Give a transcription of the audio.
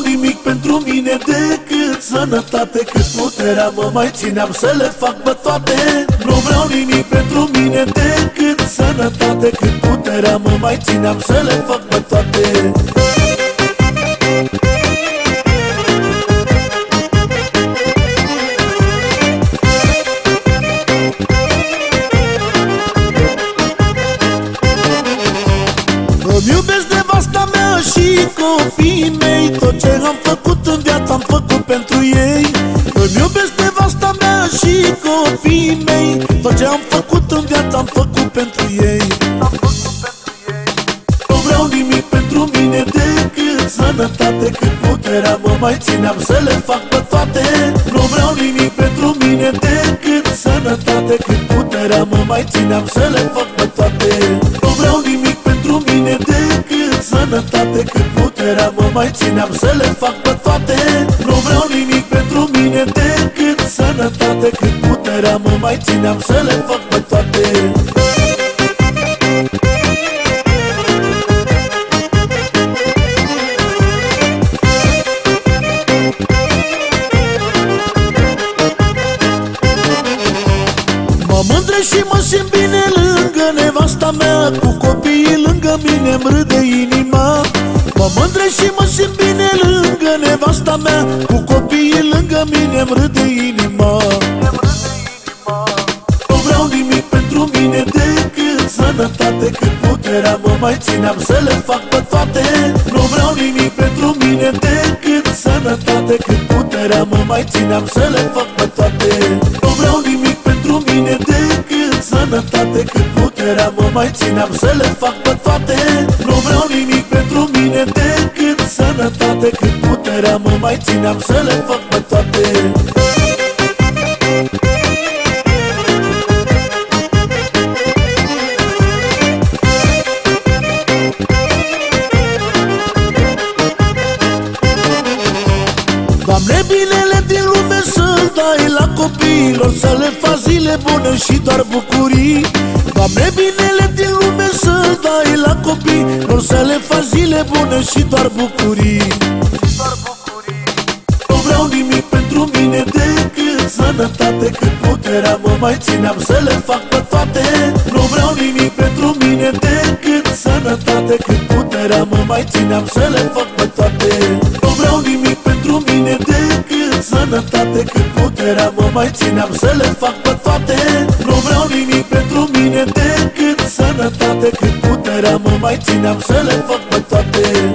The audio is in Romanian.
vreau nimic pentru mine decât sănătate. Cât puterea mă mai țineam să le fac pe toate. Nu vreau nimic pentru mine decât sănătate. Cât puterea mă mai țineam să le fac pe toate. Îmi iubesc nevasta mea și copiii făcut în viață am făcut pentru ei. Îmi iubesc nevasta mea și copiii mei. Tot ce am făcut în viață am făcut pentru ei. Nu vreau nimic pentru mine decât sănătate Cât puterea mă mai țineam să le fac pe toate. Nu vreau nimic pentru mine decât sănătate Cât puterea mă mai țineam să le fac pe toate. Nu vreau nimic pentru mine decât sănătate Cât puterea mă mai țineam să le fac pe toate. Nu vreau nimic pentru mine decât sănătate. Cât puterea mă mai țineam să le fac pe toate. Mă mândre și mă simt bine lângă nevasta mea. Cu copiii lângă mine îmi râde inima Mă mândre și mă simt bine lângă nevasta mea. Cu copiii lângă mine îmi râde inima. Nu vreau nimic pentru mine decât sănătate Cât puterea mă mai țineam să le fac pe toate. Nu vreau nimic pentru mine decât sănătate Cât puterea mă mai țineam să le fac pe toate. Nu vreau nimic pentru mine decât sănătate Cât puterea mă mai țineam să le fac pe toate. Nu vreau nimic pentru mine decât sănătate Cât puterea mă mai țineam să le fac pe toate. Doamne, binele din lume să-l dai la copiilor Să le faci zile bune și doar bucurii. Doamne, binele din faci zile bune și doar bucurii. Nu vreau nimic pentru mine decât sănătate Cât puterea mă mai țineam să le fac pe toate. Nu vreau nimic pentru mine decât sănătate Cât puterea mă mai țineam să le fac pe toate. Nu vreau nimic pentru mine decât sănătate Cât puterea mă mai țineam să le fac pe toate. Nu vreau nimic pentru mine decât sănătate Cât puterea mă mai țineam să le fac pe toate